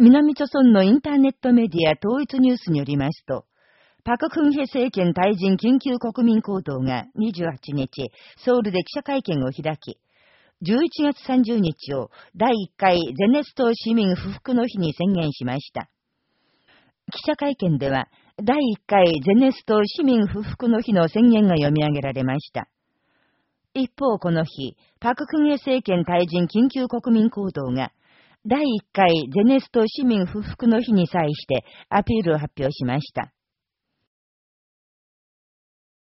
南朝村のインターネットメディア統一ニュースによりますと、パククンヘ政権退陣緊急国民行動が28日、ソウルで記者会見を開き、11月30日を第1回ゼネスト市民不服の日に宣言しました。記者会見では、第1回ゼネスト市民不服の日の宣言が読み上げられました。一方この日、パククンヘ政権退陣緊急国民行動が、第1回ゼネスト市民不服の日に際してアピールを発表しました。